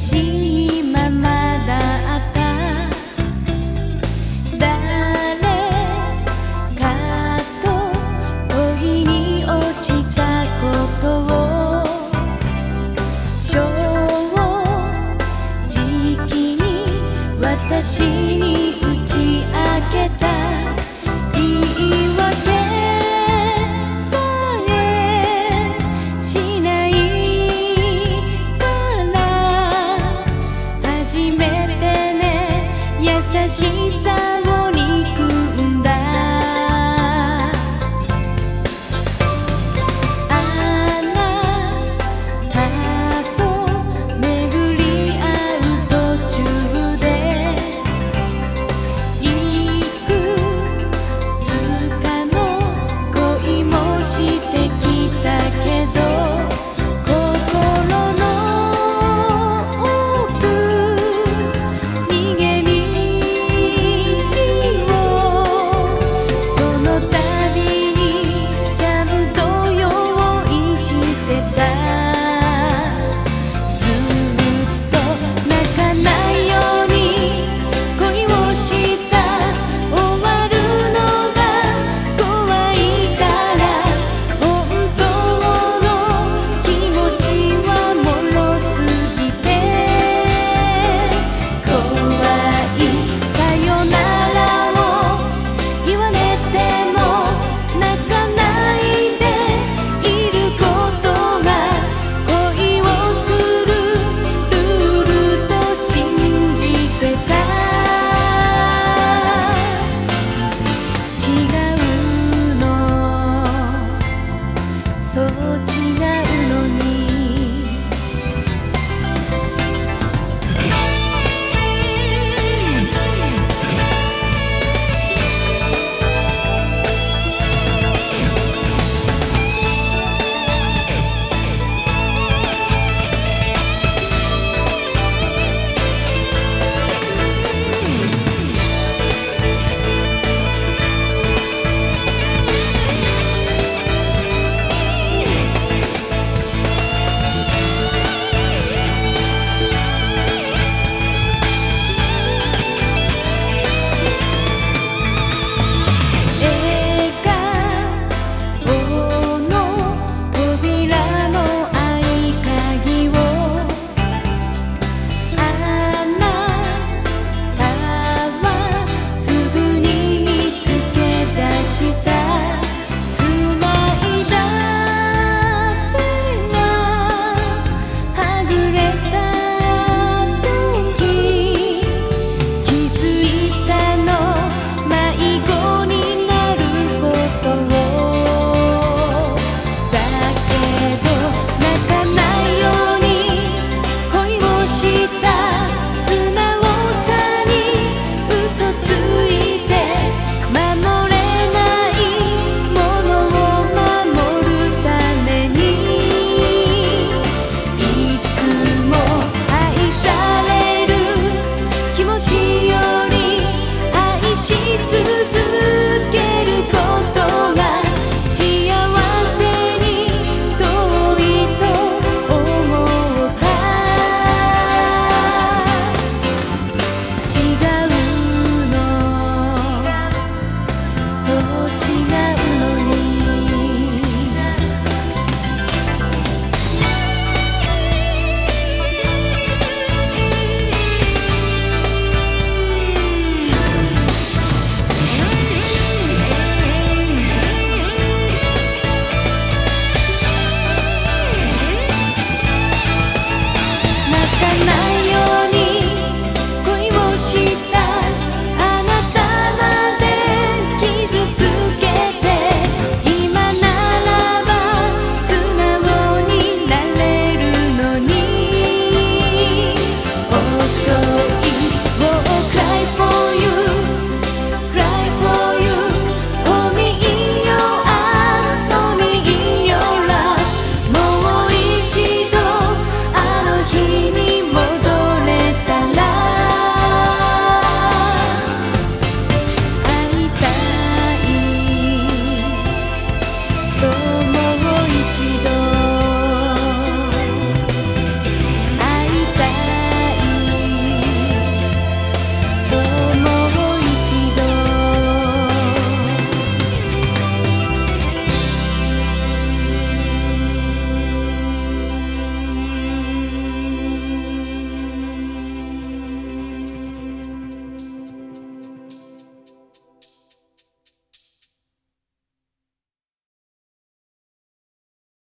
心。しさ